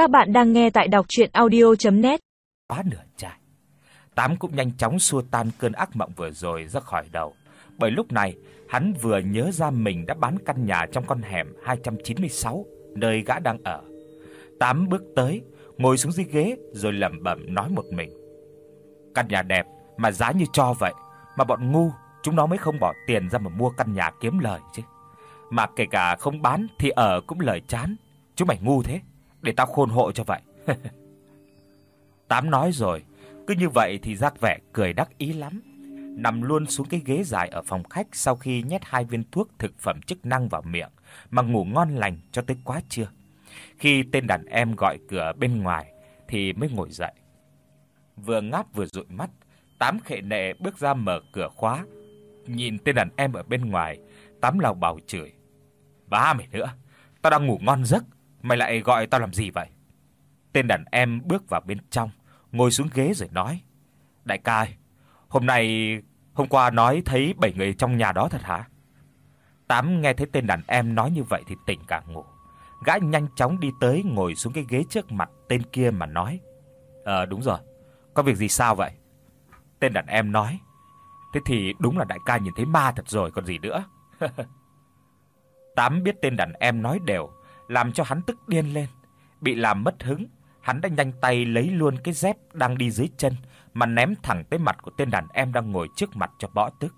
Các bạn đang nghe tại đọc audio net Quá nửa chai. Tám cũng nhanh chóng xua tan cơn ác mộng vừa rồi ra khỏi đầu, bởi lúc này hắn vừa nhớ ra mình đã bán căn nhà trong con hẻm 296 nơi gã đang ở. Tám bước tới, ngồi xuống dưới ghế rồi lẩm bẩm nói một mình. Căn nhà đẹp mà giá như cho vậy, mà bọn ngu chúng nó mới không bỏ tiền ra mà mua căn nhà kiếm lời chứ. Mà kể cả không bán thì ở cũng lời chán. Chúng mày ngu thế, để tao khôn hộ cho vậy. Tám nói rồi, cứ như vậy thì giác vẻ cười đắc ý lắm. Nằm luôn xuống cái ghế dài ở phòng khách sau khi nhét hai viên thuốc thực phẩm chức năng vào miệng mà ngủ ngon lành cho tới quá trưa. Khi tên đàn em gọi cửa bên ngoài thì mới ngồi dậy. Vừa ngáp vừa dụi mắt, Tám khệ nệ bước ra mở cửa khóa. Nhìn tên đàn em ở bên ngoài, Tám lào bảo chửi: "Ba mày nữa, tao đang ngủ ngon giấc, mày lại gọi tao làm gì vậy?" Tên đàn em bước vào bên trong, ngồi xuống ghế rồi nói: "Đại ca ơi, hôm nay hôm qua nói thấy bảy người trong nhà đó thật hả?" Tám nghe thấy tên đàn em nói như vậy thì tỉnh cả ngủ. Gã nhanh chóng đi tới ngồi xuống cái ghế trước mặt tên kia mà nói: "Ờ đúng rồi, có việc gì sao vậy?" Tên đàn em nói: "Thế thì đúng là đại ca nhìn thấy ma thật rồi còn gì nữa." Tám biết tên đàn em nói đều, làm cho hắn tức điên lên. Bị làm mất hứng, hắn đã nhanh tay lấy luôn cái dép đang đi dưới chân mà ném thẳng tới mặt của tên đàn em đang ngồi trước mặt cho bỏ tức.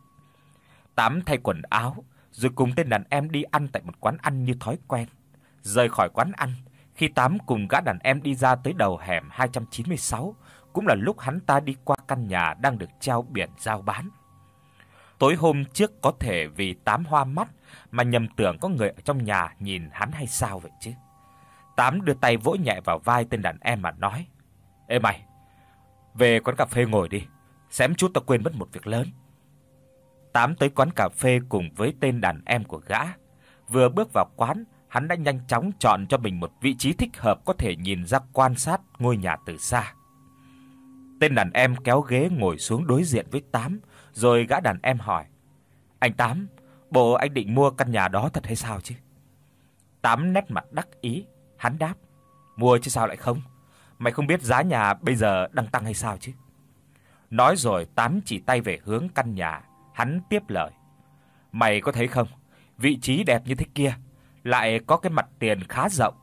Tám thay quần áo, rồi cùng tên đàn em đi ăn tại một quán ăn như thói quen. Rời khỏi quán ăn, khi Tám cùng gã đàn em đi ra tới đầu hẻm 296, cũng là lúc hắn ta đi qua căn nhà đang được treo biển giao bán. Tối hôm trước có thể vì Tám hoa mắt mà nhầm tưởng có người ở trong nhà nhìn hắn hay sao vậy chứ. Tám đưa tay vỗ nhẹ vào vai tên đàn em mà nói: "Ê mày, về quán cà phê ngồi đi, xém chút tao quên mất một việc lớn." Tám tới quán cà phê cùng với tên đàn em của gã. Vừa bước vào quán, hắn đã nhanh chóng chọn cho mình một vị trí thích hợp có thể nhìn ra quan sát ngôi nhà từ xa. Tên đàn em kéo ghế ngồi xuống đối diện với Tám, rồi gã đàn em hỏi: "Anh Tám, bộ anh định mua căn nhà đó thật hay sao chứ?" Tám nét mặt đắc ý, hắn đáp: "Mua chứ sao lại không? Mày không biết giá nhà bây giờ đang tăng hay sao chứ?" Nói rồi Tám chỉ tay về hướng căn nhà, hắn tiếp lời: "Mày có thấy không, vị trí đẹp như thế kia, lại có cái mặt tiền khá rộng,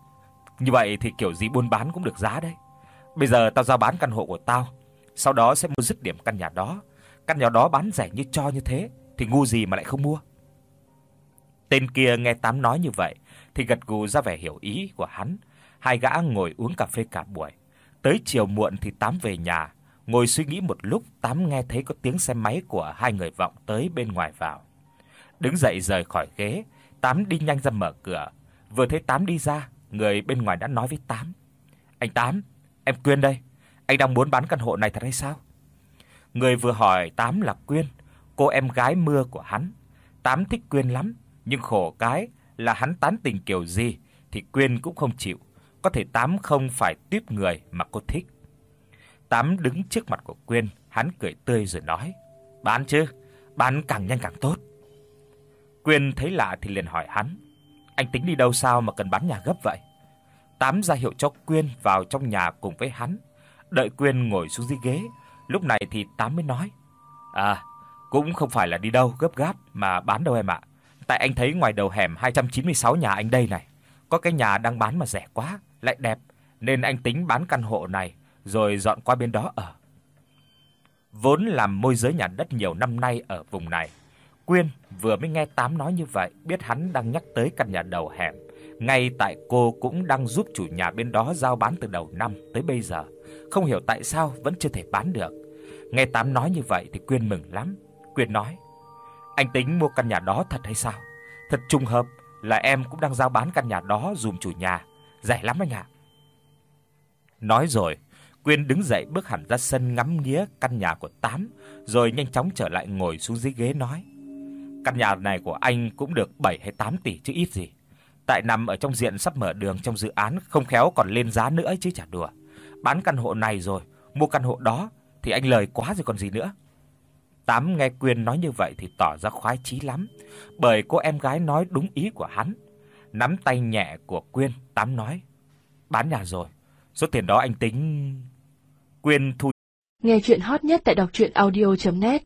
như vậy thì kiểu gì buôn bán cũng được giá đấy. Bây giờ tao giao bán căn hộ của tao, sau đó sẽ mua dứt điểm căn nhà đó. Căn nhà đó bán rẻ như cho như thế thì ngu gì mà lại không mua." Tên kia nghe Tám nói như vậy thì gật gù ra vẻ hiểu ý của hắn. Hai gã ngồi uống cà phê cả buổi. Tới chiều muộn thì Tám về nhà, ngồi suy nghĩ một lúc, Tám nghe thấy có tiếng xe máy của hai người vọng tới bên ngoài vào. Đứng dậy rời khỏi ghế, Tám đi nhanh ra mở cửa. Vừa thấy Tám đi ra, người bên ngoài đã nói với Tám: "Anh Tám, em Quyên đây, anh đang muốn bán căn hộ này thật hay sao?" Người vừa hỏi Tám là Quyên, cô em gái mưa của hắn. Tám thích Quyên lắm, nhưng khổ cái là hắn tán tình kiểu gì thì Quyên cũng không chịu, có thể Tám không phải tiếp người mà cô thích. Tám đứng trước mặt của Quyên, hắn cười tươi rồi nói: "Bán chứ, bán càng nhanh càng tốt." Quyên thấy lạ thì liền hỏi hắn: "Anh tính đi đâu sao mà cần bán nhà gấp vậy?" Tám ra hiệu cho Quyên vào trong nhà cùng với hắn. Đợi Quyên ngồi xuống dưới ghế, lúc này thì Tám mới nói: "À, cũng không phải là đi đâu gấp gáp mà bán đâu em ạ. Tại anh thấy ngoài đầu hẻm 296 nhà anh đây này, có cái nhà đang bán mà rẻ quá, lại đẹp, nên anh tính bán căn hộ này rồi dọn qua bên đó ở." Vốn làm môi giới nhà đất nhiều năm nay ở vùng này, Quyên vừa mới nghe Tám nói như vậy, biết hắn đang nhắc tới căn nhà đầu hẻm, ngay tại cô cũng đang giúp chủ nhà bên đó giao bán từ đầu năm tới bây giờ, không hiểu tại sao vẫn chưa thể bán được. Nghe Tám nói như vậy thì Quyên mừng lắm. Quyên nói: "Anh tính mua căn nhà đó thật hay sao? Thật trùng hợp là em cũng đang giao bán căn nhà đó dùm chủ nhà, rẻ lắm anh ạ." Nói rồi, Quyên đứng dậy bước hẳn ra sân ngắm nghía căn nhà của Tám, rồi nhanh chóng trở lại ngồi xuống dưới ghế nói: "Căn nhà này của anh cũng được 7 hay 8 tỷ chứ ít gì. Tại nằm ở trong diện sắp mở đường trong dự án, không khéo còn lên giá nữa chứ chả đùa. Bán căn hộ này rồi, mua căn hộ đó thì anh lời quá rồi còn gì nữa." Tám nghe Quyên nói như vậy thì tỏ ra khoái chí lắm, bởi cô em gái nói đúng ý của hắn. Nắm tay nhẹ của Quyên, Tám nói: "Bán nhà rồi, Số tiền đó anh tính Quyên thu Nghe truyện hot nhất tại doctruyenaudio.net